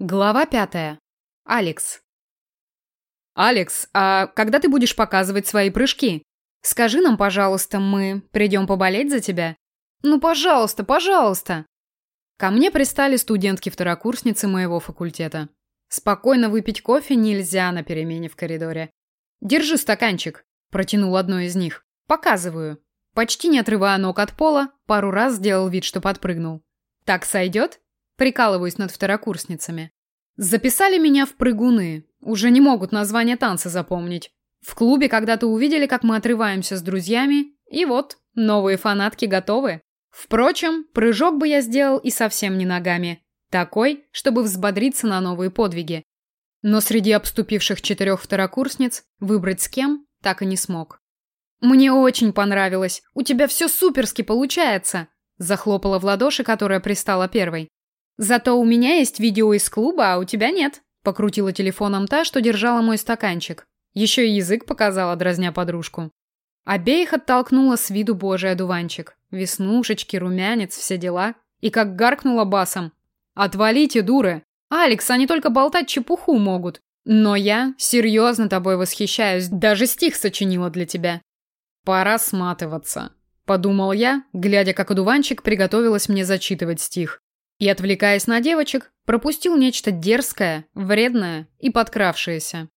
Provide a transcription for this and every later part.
Глава пятая. Алекс. «Алекс, а когда ты будешь показывать свои прыжки? Скажи нам, пожалуйста, мы придем поболеть за тебя? Ну, пожалуйста, пожалуйста!» Ко мне пристали студентки-второкурсницы моего факультета. Спокойно выпить кофе нельзя на перемене в коридоре. «Держи стаканчик», – протянул одной из них. «Показываю». Почти не отрывая ног от пола, пару раз сделал вид, что подпрыгнул. «Так сойдет?» Прикалываюсь над второкурсницами. Записали меня в прыгуны. Уже не могут название танца запомнить. В клубе когда-то увидели, как мы отрываемся с друзьями, и вот, новые фанатки готовы. Впрочем, прыжок бы я сделал и совсем не ногами. Такой, чтобы взбодриться на новые подвиги. Но среди обступивших четырех второкурсниц выбрать с кем так и не смог. «Мне очень понравилось. У тебя все суперски получается!» Захлопала в ладоши, которая пристала первой. «Зато у меня есть видео из клуба, а у тебя нет», — покрутила телефоном та, что держала мой стаканчик. Еще и язык показала, дразня подружку. Обеих оттолкнула с виду божий одуванчик. Веснушечки, румянец, все дела. И как гаркнула басом. «Отвалите, дуры! Алекс, они только болтать чепуху могут. Но я серьезно тобой восхищаюсь, даже стих сочинила для тебя». «Пора сматываться», — подумал я, глядя, как одуванчик приготовилась мне зачитывать стих и, отвлекаясь на девочек, пропустил нечто дерзкое, вредное и подкравшееся.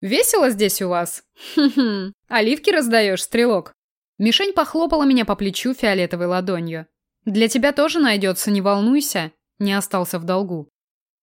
«Весело здесь у вас? Хм-хм, оливки раздаешь, стрелок?» Мишень похлопала меня по плечу фиолетовой ладонью. «Для тебя тоже найдется, не волнуйся», не остался в долгу.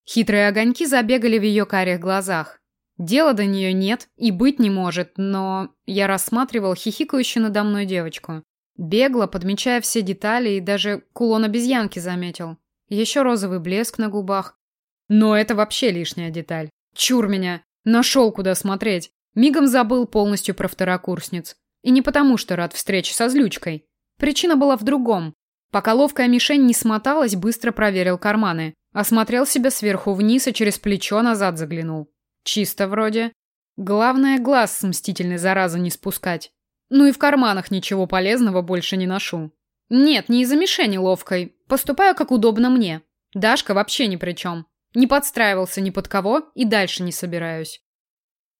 Хитрые огоньки забегали в ее карих глазах. Дела до нее нет и быть не может, но я рассматривал хихикающую надо мной девочку. Бегло, подмечая все детали и даже кулон обезьянки заметил. Еще розовый блеск на губах. Но это вообще лишняя деталь. Чур меня. Нашел, куда смотреть. Мигом забыл полностью про второкурсниц. И не потому, что рад встрече со злючкой. Причина была в другом. Пока ловкая мишень не смоталась, быстро проверил карманы. Осмотрел себя сверху вниз и через плечо назад заглянул. Чисто вроде. Главное, глаз с мстительной заразы не спускать. Ну и в карманах ничего полезного больше не ношу. Нет, не из-за мишени ловкой. Поступаю как удобно мне. Дашка вообще ни при чем. Не подстраивался ни под кого и дальше не собираюсь.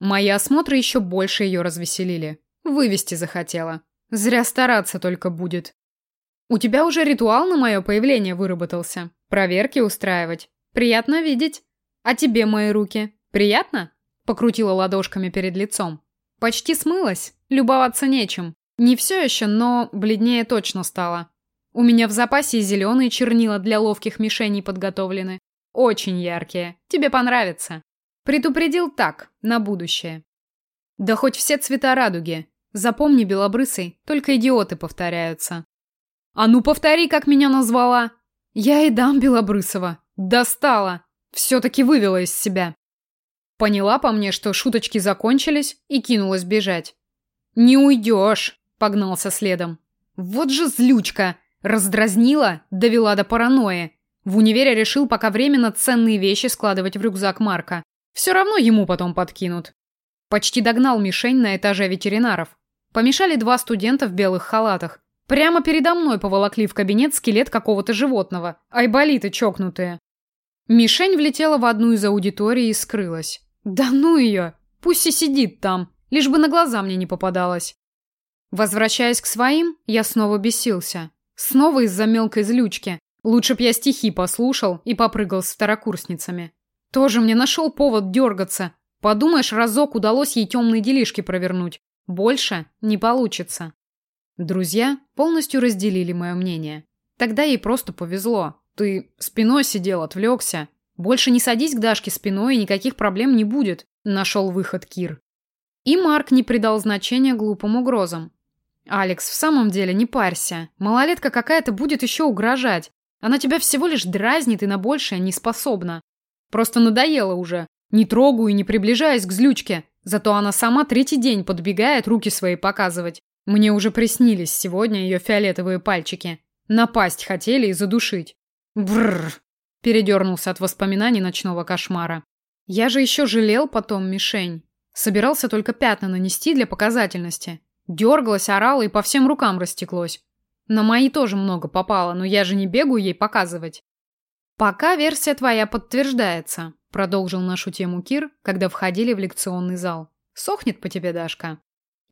Мои осмотры еще больше ее развеселили. Вывести захотела. Зря стараться только будет. У тебя уже ритуал на мое появление выработался. Проверки устраивать. Приятно видеть. А тебе мои руки. Приятно? Покрутила ладошками перед лицом. Почти смылась. Любоваться нечем. Не все еще, но бледнее точно стало. У меня в запасе зеленые чернила для ловких мишеней подготовлены. Очень яркие. Тебе понравится. Предупредил так, на будущее. Да хоть все цвета радуги. Запомни, белобрысый, только идиоты повторяются. А ну повтори, как меня назвала. Я и дам Белобрысова. Достала. Все-таки вывела из себя. Поняла по мне, что шуточки закончились, и кинулась бежать. «Не уйдешь!» Погнался следом. Вот же злючка! Раздразнила, довела до паранойи. В универе решил пока временно ценные вещи складывать в рюкзак Марка. Все равно ему потом подкинут. Почти догнал мишень на этаже ветеринаров. Помешали два студента в белых халатах. Прямо передо мной поволокли в кабинет скелет какого-то животного. Айболиты чокнутые. Мишень влетела в одну из аудиторий и скрылась. Да ну ее! Пусть и сидит там, лишь бы на глаза мне не попадалась. Возвращаясь к своим, я снова бесился. Снова из-за мелкой злючки. Лучше б я стихи послушал и попрыгал с второкурсницами. Тоже мне нашел повод дергаться. Подумаешь, разок удалось ей темные делишки провернуть. Больше не получится. Друзья полностью разделили мое мнение. Тогда ей просто повезло. Ты спиной сидел, отвлекся. Больше не садись к Дашке спиной, и никаких проблем не будет. Нашел выход Кир. И Марк не придал значения глупым угрозам. «Алекс, в самом деле, не парься. Малолетка какая-то будет еще угрожать. Она тебя всего лишь дразнит и на большее не способна. Просто надоело уже. Не трогаю и не приближаясь к злючке. Зато она сама третий день подбегает руки свои показывать. Мне уже приснились сегодня ее фиолетовые пальчики. Напасть хотели и задушить. Бррр. Передернулся от воспоминаний ночного кошмара. Я же еще жалел потом мишень. Собирался только пятна нанести для показательности. Дергалась, орала и по всем рукам растеклось. На мои тоже много попало, но я же не бегаю ей показывать. «Пока версия твоя подтверждается», — продолжил нашу тему Кир, когда входили в лекционный зал. «Сохнет по тебе Дашка».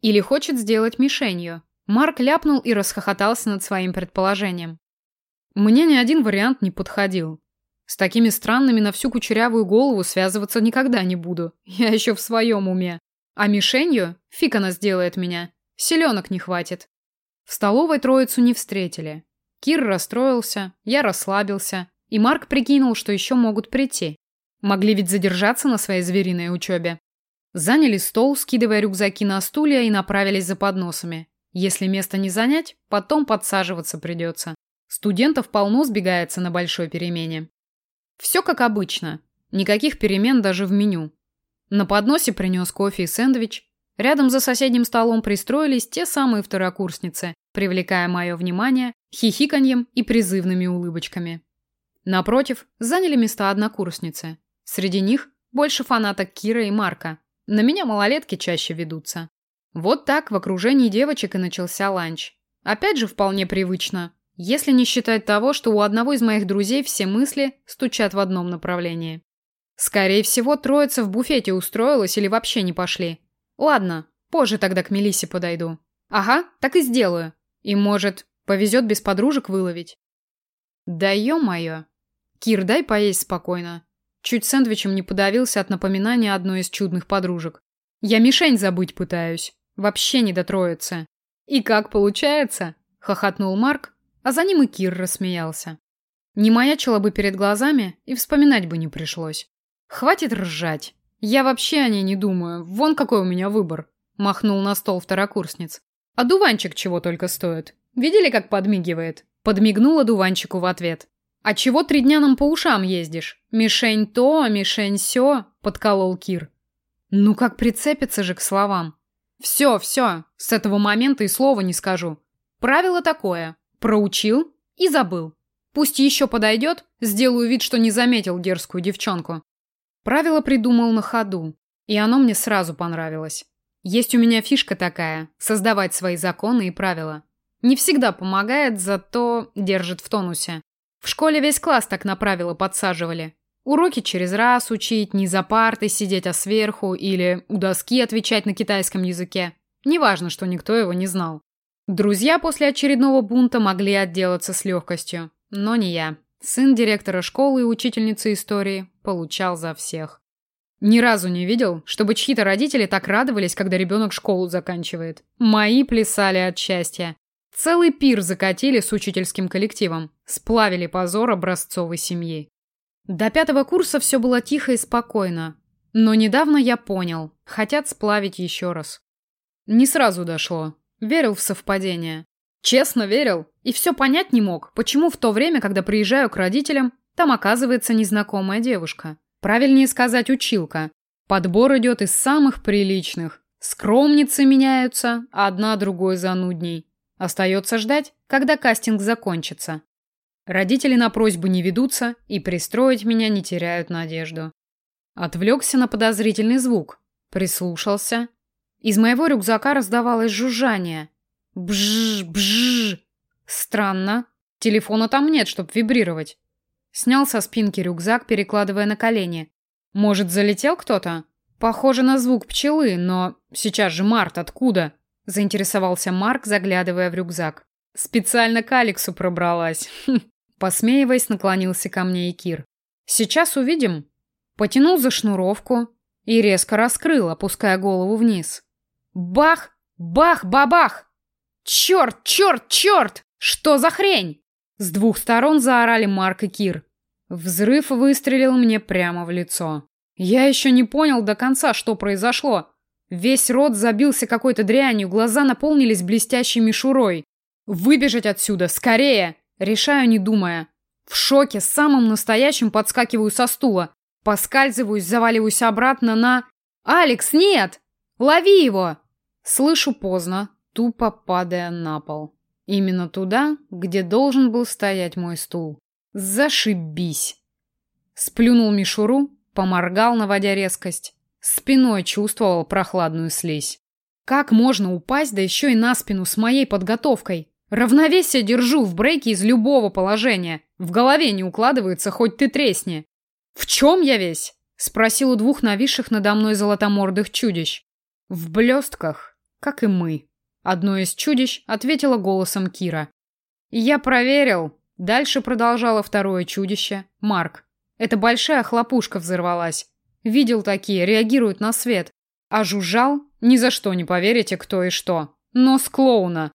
«Или хочет сделать мишенью». Марк ляпнул и расхохотался над своим предположением. Мне ни один вариант не подходил. С такими странными на всю кучерявую голову связываться никогда не буду. Я еще в своем уме. А мишенью фиг она сделает меня. Селенок не хватит. В столовой троицу не встретили. Кир расстроился, я расслабился, и Марк прикинул, что еще могут прийти. Могли ведь задержаться на своей звериной учебе. Заняли стол, скидывая рюкзаки на стулья и направились за подносами. Если место не занять, потом подсаживаться придется. Студентов полно сбегается на большой перемене. Все как обычно. Никаких перемен даже в меню. На подносе принес кофе и сэндвич. Рядом за соседним столом пристроились те самые второкурсницы, привлекая мое внимание хихиканьем и призывными улыбочками. Напротив, заняли места однокурсницы. Среди них больше фанаток Кира и Марка. На меня малолетки чаще ведутся. Вот так в окружении девочек и начался ланч. Опять же вполне привычно, если не считать того, что у одного из моих друзей все мысли стучат в одном направлении. Скорее всего, троица в буфете устроилась или вообще не пошли. Ладно, позже тогда к Мелисе подойду. Ага, так и сделаю. И, может, повезет без подружек выловить. Да ё-моё. Кир, дай поесть спокойно. Чуть сэндвичем не подавился от напоминания одной из чудных подружек. Я мишень забыть пытаюсь. Вообще не до троицы. И как получается? Хохотнул Марк, а за ним и Кир рассмеялся. Не маячило бы перед глазами, и вспоминать бы не пришлось. Хватит ржать. Я вообще о ней не думаю. Вон какой у меня выбор. Махнул на стол второкурсниц. А дуванчик чего только стоит. Видели, как подмигивает? Подмигнула дуванчику в ответ. А чего три дня нам по ушам ездишь? Мишень то, мишень сё, подколол Кир. Ну как прицепиться же к словам. Все, все, с этого момента и слова не скажу. Правило такое. Проучил и забыл. Пусть еще подойдет, сделаю вид, что не заметил дерзкую девчонку. Правило придумал на ходу, и оно мне сразу понравилось. Есть у меня фишка такая – создавать свои законы и правила. Не всегда помогает, зато держит в тонусе. В школе весь класс так на правила подсаживали. Уроки через раз учить, не за партой сидеть, а сверху, или у доски отвечать на китайском языке. Неважно, что никто его не знал. Друзья после очередного бунта могли отделаться с легкостью, но не я. Сын директора школы и учительницы истории получал за всех. Ни разу не видел, чтобы чьи-то родители так радовались, когда ребенок школу заканчивает. Мои плясали от счастья. Целый пир закатили с учительским коллективом. Сплавили позор образцовой семьи. До пятого курса все было тихо и спокойно. Но недавно я понял, хотят сплавить еще раз. Не сразу дошло, Верил в совпадение. Честно верил. И все понять не мог, почему в то время, когда приезжаю к родителям, там оказывается незнакомая девушка. Правильнее сказать училка. Подбор идет из самых приличных. Скромницы меняются, одна другой занудней. Остается ждать, когда кастинг закончится. Родители на просьбу не ведутся и пристроить меня не теряют надежду. Отвлекся на подозрительный звук. Прислушался из моего рюкзака раздавалось жужжание. Бжж. Странно. Телефона там нет, чтобы вибрировать. Снял со спинки рюкзак, перекладывая на колени. Может, залетел кто-то? Похоже на звук пчелы, но сейчас же март, откуда? Заинтересовался Марк, заглядывая в рюкзак. Специально к Алексу пробралась. Хм. Посмеиваясь, наклонился ко мне и Кир. Сейчас увидим. Потянул за шнуровку и резко раскрыл, опуская голову вниз. Бах! Бах! Черт! Черт! Черт! Что за хрень? С двух сторон заорали Марк и Кир. Взрыв выстрелил мне прямо в лицо. Я еще не понял до конца, что произошло. Весь рот забился какой-то дрянью, глаза наполнились блестящей мишурой. Выбежать отсюда, скорее! Решаю, не думая. В шоке, самым настоящим подскакиваю со стула. Поскальзываюсь, заваливаюсь обратно на... «Алекс, нет! Лови его!» Слышу поздно, тупо падая на пол. Именно туда, где должен был стоять мой стул. Зашибись! Сплюнул мишуру, поморгал, наводя резкость. Спиной чувствовал прохладную слизь. Как можно упасть, да еще и на спину с моей подготовкой? Равновесие держу в брейке из любого положения. В голове не укладывается, хоть ты тресни. В чем я весь? Спросил у двух нависших надо мной золотомордых чудищ. В блестках, как и мы. Одно из чудищ ответило голосом Кира. Я проверил. Дальше продолжало второе чудище, Марк. Это большая хлопушка взорвалась. Видел такие, реагируют на свет. А жужжал? Ни за что не поверите, кто и что. Но с клоуна.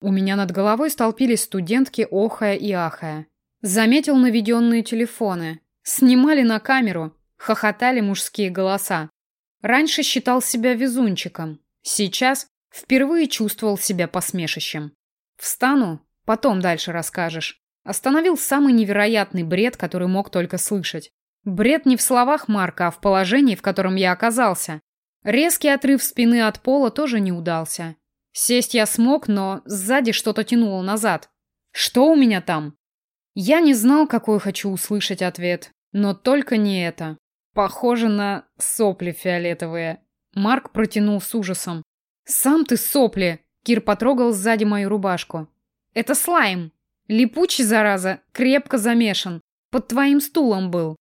У меня над головой столпились студентки, охая и ахая. Заметил наведенные телефоны. Снимали на камеру. Хохотали мужские голоса. Раньше считал себя везунчиком. Сейчас впервые чувствовал себя посмешищем. Встану, потом дальше расскажешь. Остановил самый невероятный бред, который мог только слышать. Бред не в словах Марка, а в положении, в котором я оказался. Резкий отрыв спины от пола тоже не удался. Сесть я смог, но сзади что-то тянуло назад. Что у меня там? Я не знал, какой хочу услышать ответ, но только не это. Похоже на сопли фиолетовые. Марк протянул с ужасом. «Сам ты сопли!» Кир потрогал сзади мою рубашку. «Это слайм. Липучий, зараза, крепко замешан. Под твоим стулом был».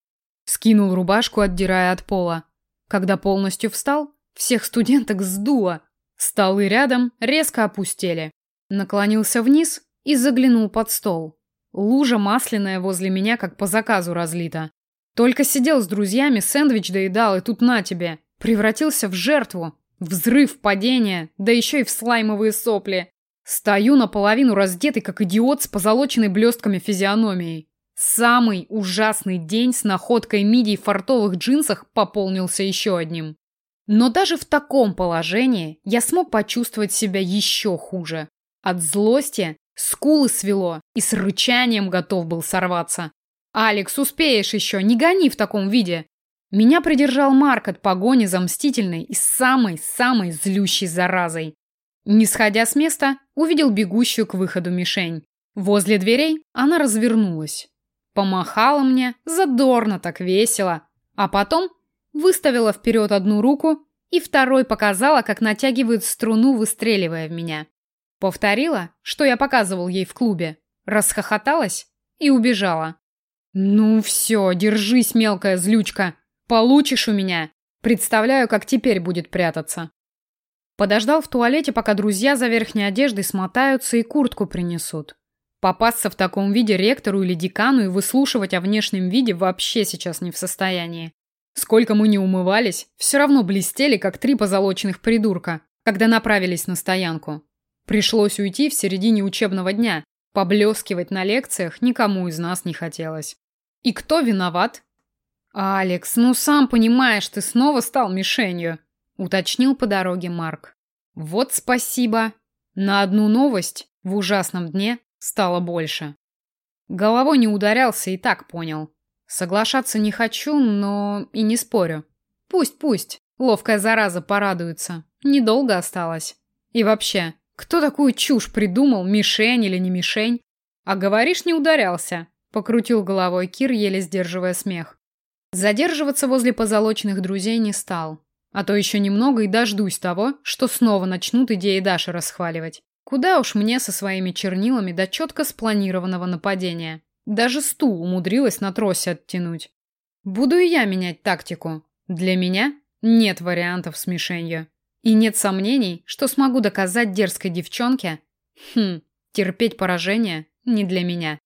Скинул рубашку, отдирая от пола. Когда полностью встал, всех студенток сдуло. Столы рядом резко опустели. Наклонился вниз и заглянул под стол. Лужа масляная возле меня, как по заказу разлита. Только сидел с друзьями, сэндвич доедал, и тут на тебе. Превратился в жертву. Взрыв, падение, да еще и в слаймовые сопли. Стою наполовину раздетый, как идиот с позолоченной блестками физиономией. Самый ужасный день с находкой мидий в фартовых джинсах пополнился еще одним. Но даже в таком положении я смог почувствовать себя еще хуже. От злости скулы свело и с рычанием готов был сорваться. «Алекс, успеешь еще, не гони в таком виде!» Меня придержал Марк от погони за мстительной и самой-самой злющей заразой. Не сходя с места, увидел бегущую к выходу мишень. Возле дверей она развернулась. Помахала мне, задорно так весело, а потом выставила вперед одну руку и второй показала, как натягивает струну, выстреливая в меня. Повторила, что я показывал ей в клубе, расхохоталась и убежала. «Ну все, держись, мелкая злючка. Получишь у меня. Представляю, как теперь будет прятаться». Подождал в туалете, пока друзья за верхней одеждой смотаются и куртку принесут. Попасться в таком виде ректору или декану и выслушивать о внешнем виде вообще сейчас не в состоянии. Сколько мы не умывались, все равно блестели, как три позолоченных придурка, когда направились на стоянку. Пришлось уйти в середине учебного дня. Поблескивать на лекциях никому из нас не хотелось. И кто виноват? «Алекс, ну сам понимаешь, ты снова стал мишенью», — уточнил по дороге Марк. «Вот спасибо. На одну новость в ужасном дне стало больше». Головой не ударялся и так понял. Соглашаться не хочу, но и не спорю. Пусть, пусть. Ловкая зараза порадуется. Недолго осталось. И вообще, кто такую чушь придумал, мишень или не мишень? А говоришь, не ударялся. Покрутил головой Кир, еле сдерживая смех. Задерживаться возле позолоченных друзей не стал. А то еще немного и дождусь того, что снова начнут идеи Даши расхваливать. Куда уж мне со своими чернилами до четко спланированного нападения. Даже стул умудрилась на тросе оттянуть. Буду и я менять тактику. Для меня нет вариантов с мишенью. И нет сомнений, что смогу доказать дерзкой девчонке, хм, терпеть поражение не для меня.